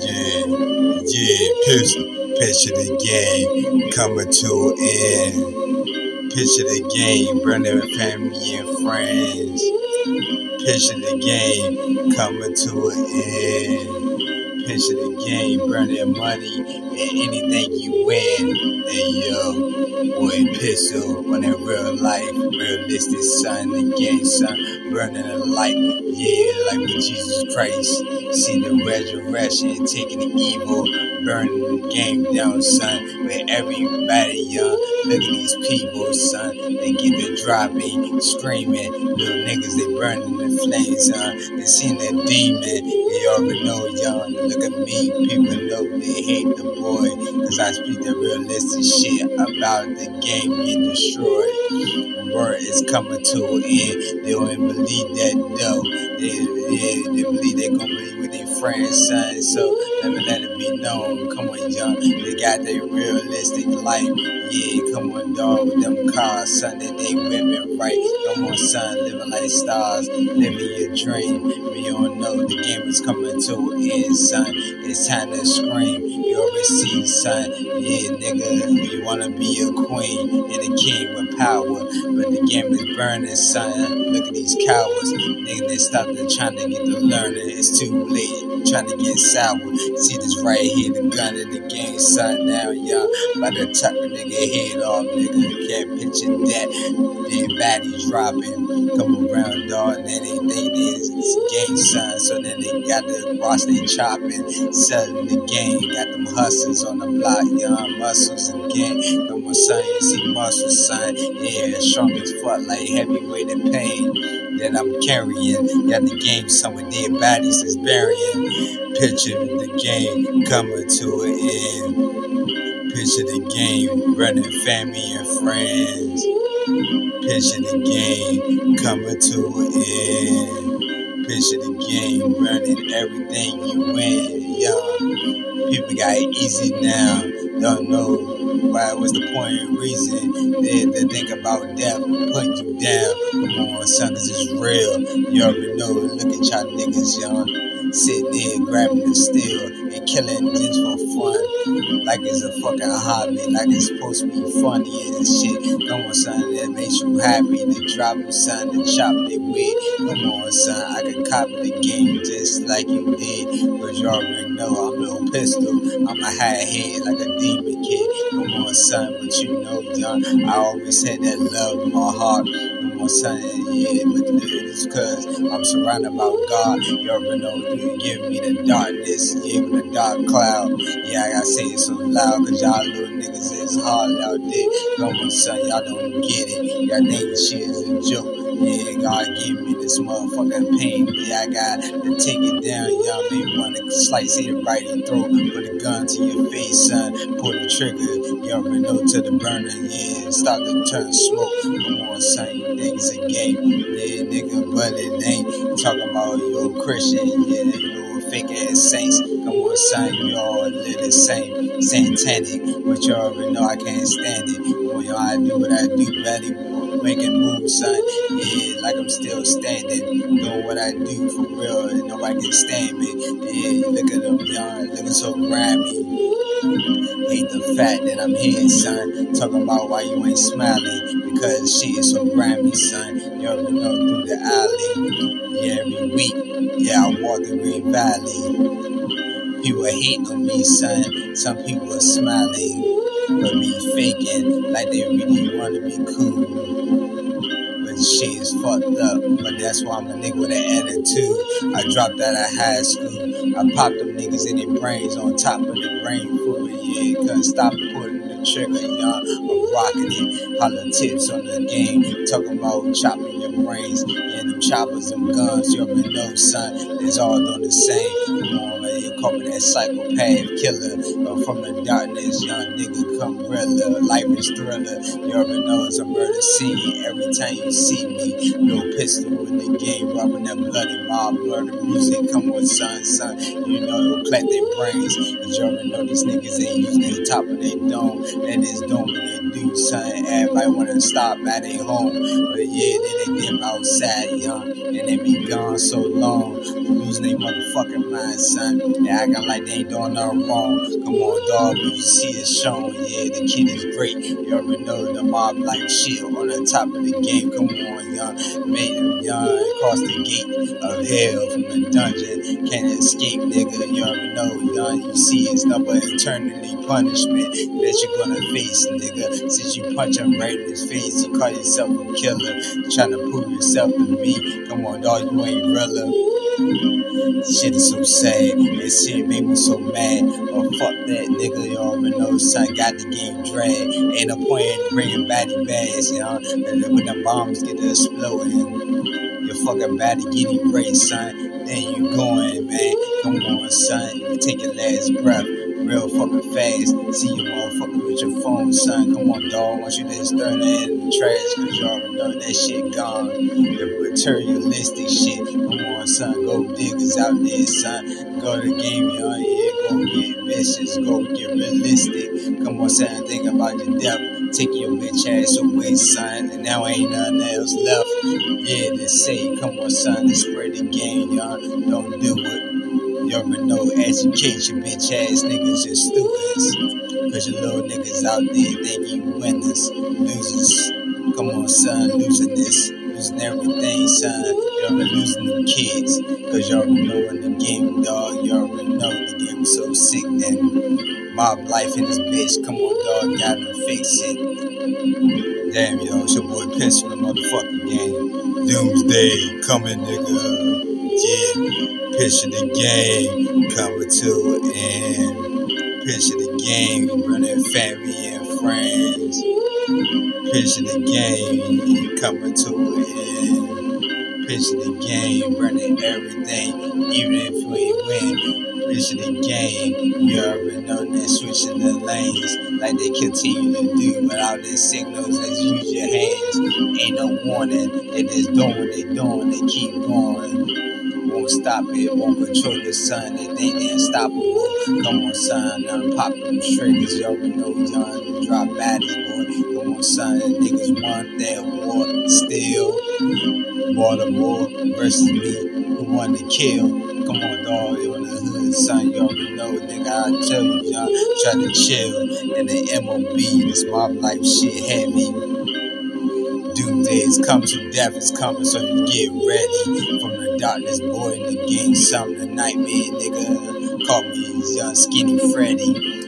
Yeah, yeah, picture, picture the game coming to an end. Picture the game, burning family and friends. Picture the game coming to an end. Picture the game, burning money and anything you win. Hey yo, boy, pistol on that real life, realistic son, game son, burning a light. Yeah, like with Jesus Christ. See the resurrection, taking the evil, burning the game down, son. With everybody young, look at these people, son. They get the dropping, screaming. Little niggas, they burning the flames, son. They seen that demon. They already know, young. Look at me, people know they hate the boy. Cause I speak the realistic shit about the game getting destroyed. Word is coming to an end. They don't believe that though. They, yeah, they believe they gonna believe with their friends, son. So let me let it be known. Come on, young. They got their realistic life. Yeah, come on, dog, with them cars, son. That they living right. Come on, son, living like stars, living your dream. We all know the game is coming to an end, son. It's time to scream. You see, son. Yeah, nigga, you wanna be a queen and a king with power, but the game is burning, son. Look at these cowards. Nigga, they stopped trying to get the learning. It's too late. Trying to get sour. See this right here, the gun in the game, son. Now, y'all, about to tuck a nigga head off, nigga. Can't picture that. Their body dropping. Come around, dog. And then they think it's game, son. So then they got the watch they chopping, selling the game. Got them hustlers on the block, young muscles again. On, son. You see muscles, son. Yeah, strong as fuck, like heavyweight in pain that I'm carrying. Got the game, some with dead bodies is burying. Picture the game coming to an end. Picture the game running family and friends. Picture the game coming to an end. Picture the game running everything you win. Young people got it easy now. Don't know why. was the point and reason they, they think about death putting you down? Come on, son, cause it's real. You already know. Look at y'all niggas, y'all. Sitting there grabbing the steel and killing just for fun. Like it's a fucking hobby, like it's supposed to be funny and shit. Come on, son, that makes you happy to drop them, son, to chop their wig. Come on, son, I can copy the game just like you did. Cause you already know I'm no pistol. I'm a high head like a demon kid. Son, but you know, young, I always had that love in my heart. Come on, son, yeah, but it's cause I'm surrounded by God. You already know you give me the darkness, yeah, with the dark cloud. Yeah, I gotta say it so loud, cause y'all little niggas is hard out there. Come on, son, y'all don't get it. Y'all think shit is a joke. Yeah, God gave me this motherfucking pain. Yeah, I got to take it down. Y'all may want to slice it right in throat. Put a gun to your face, son. Pull the trigger. Already know to the burner. Yeah, start to turn smoke. Come on, son. You it's a game. Yeah, nigga, but it ain't. Talking about you Christian. Yeah, you fake ass saints. Come on, son. You all live the same. Satanic. But you already know I can't stand it. Y'all I do what I do, better making moves, son. Yeah, like I'm still standing, doing what I do for real, and nobody can stand me. Yeah, look at them, y'all, looking so grimy. Hate the fact that I'm here, son. Talking about why you ain't smiling, because she is so grimy, son. You already know through the alley. Yeah, every week, yeah, I walk the Green Valley. People hating on me, son. Some people are smiling but be faking like they really wanna be cool. But shit is fucked up. But that's why I'm a nigga with an attitude. I dropped out of high school. I popped them niggas in their brains on top of the brain food. Yeah, couldn't stop pulling the trigger, y'all. I'm rocking it. Holla tips on the game. Talking about chopping your brains. Yeah, them choppers, them guns, you already know, son. It's all doing the same. Come on, call me that psychopath killer. Uh, from the darkness, young nigga come thriller. Life is thriller. You already know it's a murder scene. Every time you see me, no pistol in the game, rubbing that bloody mob, murder music. Come on, son, son. You know, it'll clap their brains. You already know these niggas ain't using the top of their dome. That is dome and they do something. Everybody wanna stop at their home. But yeah, then they dip outside, young. And they be gone so long. Losing their motherfucking mind, son. They acting like they ain't doing nothing wrong. Come on, dog, you see it shown. Yeah, the kid is great. You already know the mob life shit on the top of the game. Come on, young. Made him young across the gate of hell from the dungeon. Can't escape, nigga. You already know, young. You see it's number eternity punishment that you're gonna face, nigga. Since you punch him right in his face, you call yourself a killer. Trying to prove yourself to me. Come on, dog, you ain't realer. Shit is so sad. This shit made me so mad. Oh, fuck that nigga. You already know, son. Got the game dragged. Ain't no point in bringing baddie bags, y'all. And when the bombs get to exploding, your fucking body get erased, son. Then you going, man. Come on, son. You take your last breath real fucking fast. See you motherfucker with your phone, son. Come on, dog. Want you to just throw that in the trash, cause you already know that shit gone. The materialistic shit. Come on, son. Go diggers out there, son. Go to the game, y'all. Yeah, go get vicious. Go get realistic. Come on, son. Think about your death. Take your bitch ass away, son. And now ain't nothing else left. Yeah, they say, come on, son. Let's spread the game, y'all. Don't do it. Already know education, bitch ass niggas just stupids. Cause your little niggas out there think you winners, losers. Come on, son, losing this, losing everything, son. You already losing them kids. Cause y'all know in the game, dog. You already know the game so sick, then mob life in this bitch. Come on, dog, gotta fix it. Damn, yo, it's your boy Piss from the motherfucking game. Doomsday coming, nigga. Yeah. Picture the game coming to an end. Picture the game, running family and friends. Picture the game coming to an end. Picture the game, running everything, even if we win. Picture the game, you already know they're switching the lanes like they continue to do without their signals. Let's use your hands. Ain't no warning. They just doing what they doing. They keep going won't stop it, won't control the sun. They think they're unstoppable. Come on, son, unpop them triggers. Yo, we know to drop baddies, boy. Come on, son, niggas want that war still. Baltimore versus me, who want to kill? Come on, dog, you in the hood, son, you already know, nigga. I tell you, y'all, try to chill in the MOB. This mob life shit heavy doomsday is coming, so death is coming, so you get ready. From the darkness, boy, in the game, something the nightmare, nigga. Call me young skinny Freddy.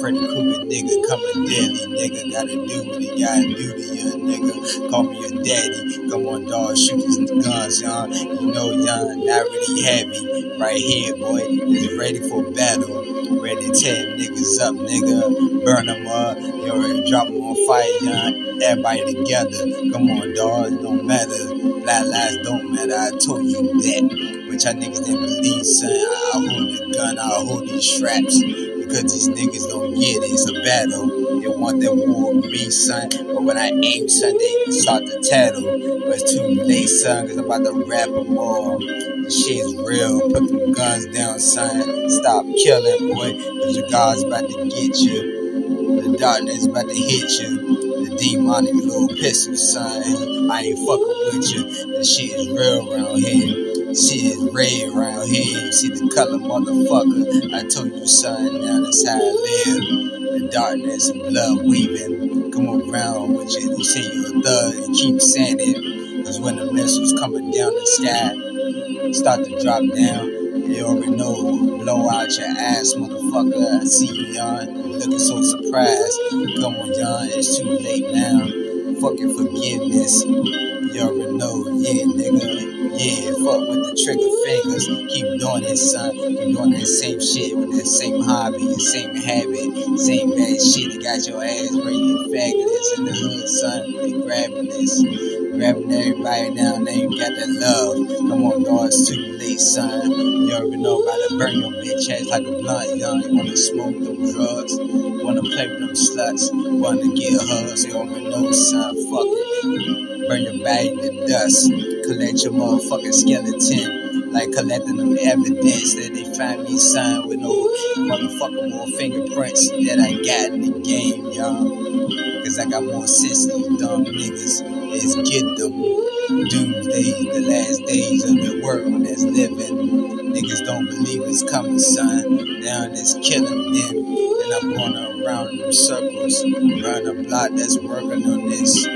Freddy Krueger, nigga, coming daily, nigga. Gotta do what he gotta do to you, nigga. Call me your daddy. Come on, dog, shoot these guns, y'all. You know, y'all, not really heavy. Right here, boy, is ready for battle. Ready to tear niggas up, nigga. Burn them up. You already drop them on fire, y'all. Everybody together. Come on, dog, it don't matter. Black lives don't matter. I told you that. Which y'all niggas didn't believe, son. I hold the gun, I hold these straps because these niggas don't get it. It's a battle. They want that war with me, son. But when I aim, son, they start to tattle. But it's too late, son, because I'm about to rap them all. The shit's real. Put them guns down, son. Stop killing, boy, because your God's about to get you. The darkness about to hit you. The demonic little pistol, son. I ain't fucking with you. The shit is real around here. Shit is red around here. You see the color, motherfucker. I told you, son, now that's how I live. The darkness and blood weaving. Come around with you. You say you're a thug and keep saying it. Cause when the missiles coming down the sky, start to drop down. You already know, blow out your ass, motherfucker. I see you, young. Looking so surprised. Come on, young. It's too late now. Fucking forgiveness. You already know, yeah, nigga. Yeah, fuck with the trigger fingers. Keep doing it, son. Keep doing that same shit with that same hobby, same habit, same bad shit. That got your ass ready faggots in the hood, son. They grabbing this. Grabbing everybody down, they ain't got that love. Come on, dog, it's too late, son. You already know about to burn your bitch ass like a blunt, young. You wanna smoke them drugs, wanna play with them sluts, wanna get hugs. You already know, son, fuck it. Burn your body to dust, collect your motherfucking skeleton like collecting them evidence that they find me signed with no motherfucking more fingerprints that I got in the game, y'all. Cause I got more sense than you dumb niggas. Let's get them. Doomsday, the last days of the world that's living. Niggas don't believe it's coming, son. Now it's killing them. And I'm going around in circles, around a block that's working on this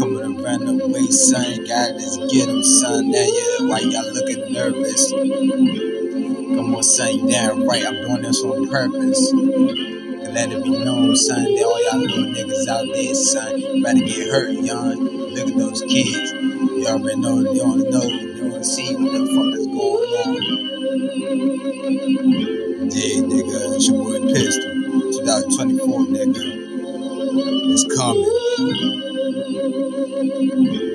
Come to run away, son. Gotta just get him, son. Now, yeah, why y'all looking nervous? Come on, son, down right. I'm doing this on purpose. And let it be known, son, that all y'all little niggas out there, son, about to get hurt, y'all. Look at those kids. They already know, they don't know, they don't see what the fuck is going on. Yeah, nigga, it's your boy Pistol. 2024, nigga. It's coming. Thank you.